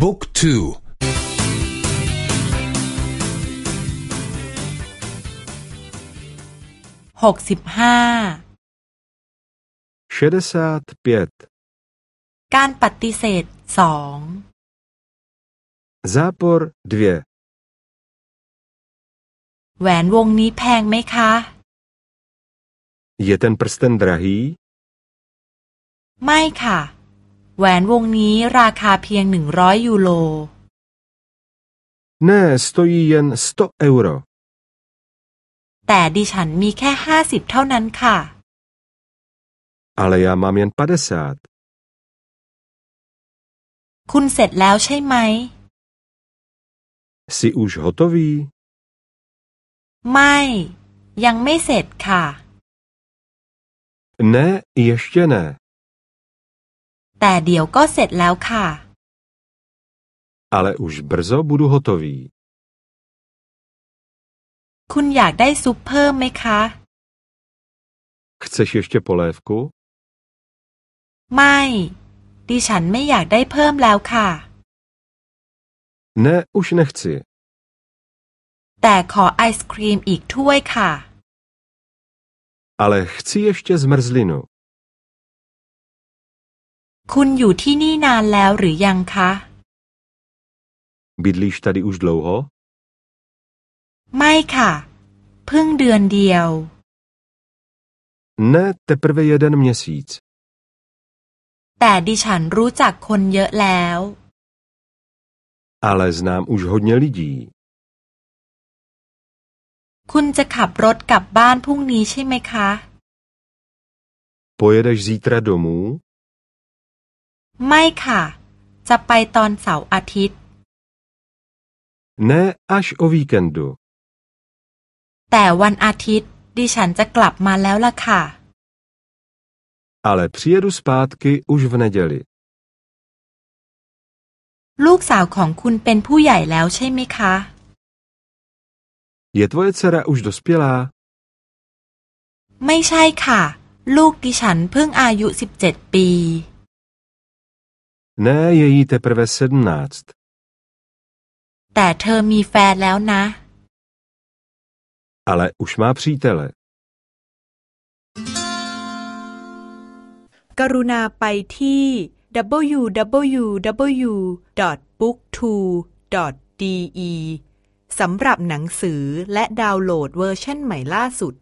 บุ๊กทูหกสิบห้าการปฏิเสธสอง Zápor 2แหวนวงนี้แพงไหมคะ Je ten prsten drahý? ไม่ค่ะ แหวนวงนี้ราคาเพียงหนึ่งร้อยยูโร Ne, stojí jen 100 euro. แต่ดิฉันมีแค่ห้าสิบเท่านั้นค่ะ Ale já mám jen 50. คุณเสร็จแล้วใช่ไหม Jsi už hotový? ไม่ ยังไม่เสร็จค่ะ Ne, ještě ne. แต่เดี๋ยวก็เสร็จแล้วค่ะ Ale už brzo budu hotový. คุณอยากได้ซุปเพิ่มไหมคะ Chceš ještě polévku? ไม่ ดิฉันไม่อยากได้เพิ่มแล้วค่ะ Ne, už nechci. แต่ขอไอศครีมอีกถ้วยค่ะ Ale chci ještě zmrzlinu. คุณอยู่ที่นี่นานแล้วหรือยังคะ Bydlíš tady už dlouho? ไม่ค่ะ เพิ่งเดือนเดียว Ne, teprve jeden měsíc. แต่ดิฉันรู้จักคนเยอะแล้ว Ale znám už hodně lidí. คุณจะขับรถกลับบ้านพรุ่งนี้ใช่ไหมคะ Pojedeš zítra domů? ไม่ค่ะ จะไปตอนเสาร์อาทิตย์ Ne, až o víkendu. แต่วันอาทิตย์ดิฉันจะกลับมาแล้วล่ะค่ะ Ale přijedu zpátky už v neděli. ลูกสาวของคุณเป็นผู้ใหญ่แล้วใช่ไหมคะ Je tvoje dcera už dospělá? ไม่ใช่ค่ะ ลูกดิฉันเพิ่งอายุสิบเจ็ดปี Ne, je jí teprve sedmnáct. แต่เธอมีแฟนแล้วนะ Ale už má přítele. กรุณาไปที่ www.booktwo.de สำหรับหนังสือและดาวน์โหลดเวอร์ชันใหม่ล่าสุด